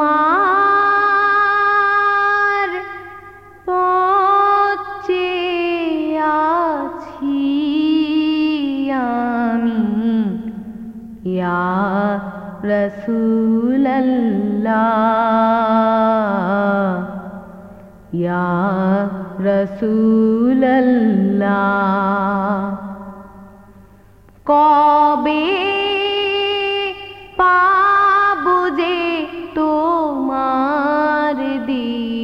তোমার পচে আছি আমি। ইয়া রসুল্লাহ কবে পাবো যে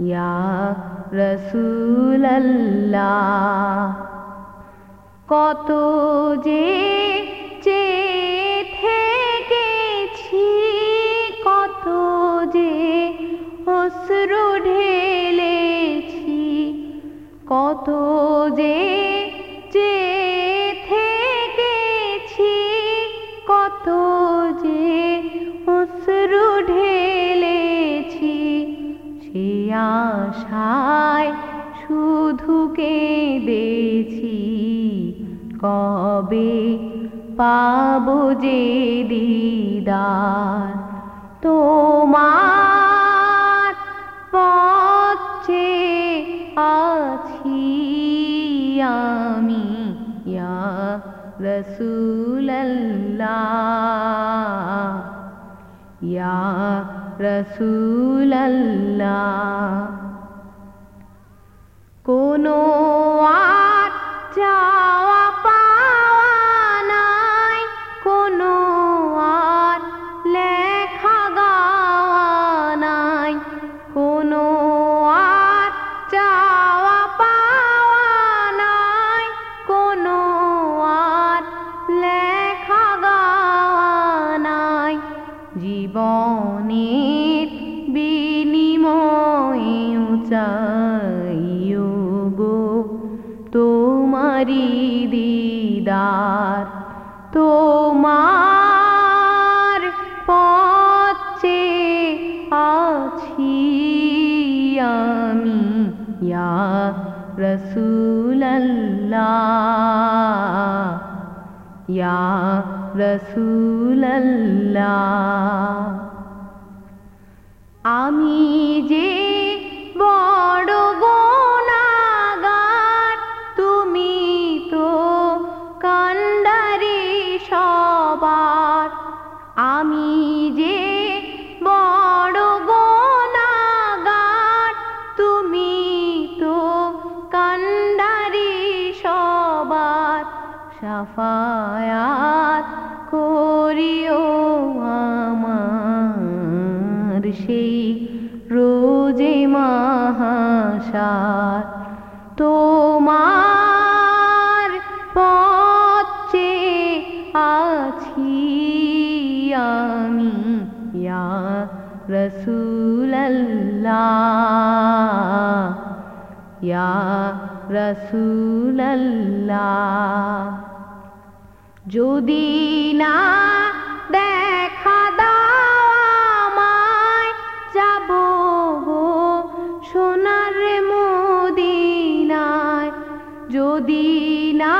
ইয়া রসুল্লা কত যে চে থেকেছি কত যে অশ্রু ঢেলেছি কত যে শুধু কেঁদেছি কবে পাবো যে দিদার? তোমার পথে আছি আমি ইয়া রসুল্লাহ ইয়া রসুল্লাহ কোনো আর চাওয়া পাওয়া নাই, কোনো আর লেখা গাওয়া নাই, কোনো আর চাওয়া পাওয়া নাই, কোনো আর লেখা গাওয়া নাই। জীবনের বিনিময়ে চাইও তোমারি দিদার তোমার পথে আছি আমি ইয়া রসুল্লাহ ইয়া রসুল্লাহ আমি যে সাফায়াত করিও আমার সেই রোজে মাহাসার। তোমার পথে আছি আমি ইয়া রসুল্লাহ ইয়া রসুল্লাহ যদি না দেখা দাওয়ামায় যাব গো সোনার মদিনায়। যদি না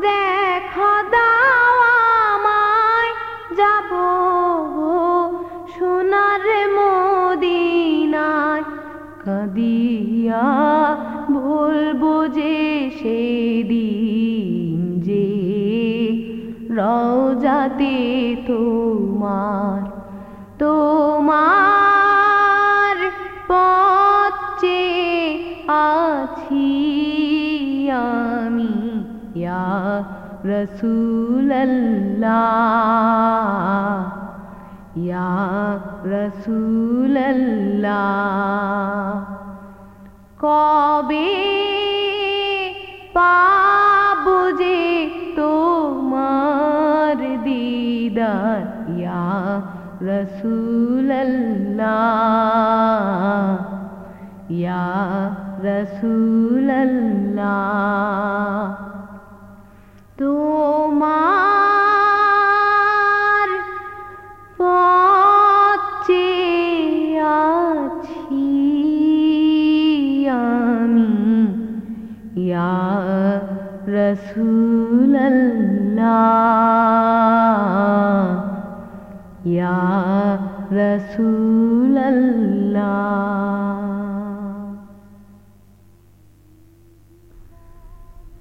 দেখা দাওয়ামায় যাব গো সোনার মদিনায়। কাদিয়া রওজাতে তোমার তোমার পথে আছি আমি। ইয়া রসুল্লাহ ইয়া রসুল্লাহ কবে দিদার ইয়া রসুল্লাহ ইয়া রসুল্লাহ তোমার পথে আছি আমি ইয়া রসুল্লাহ ইয়া রসুল্লাহ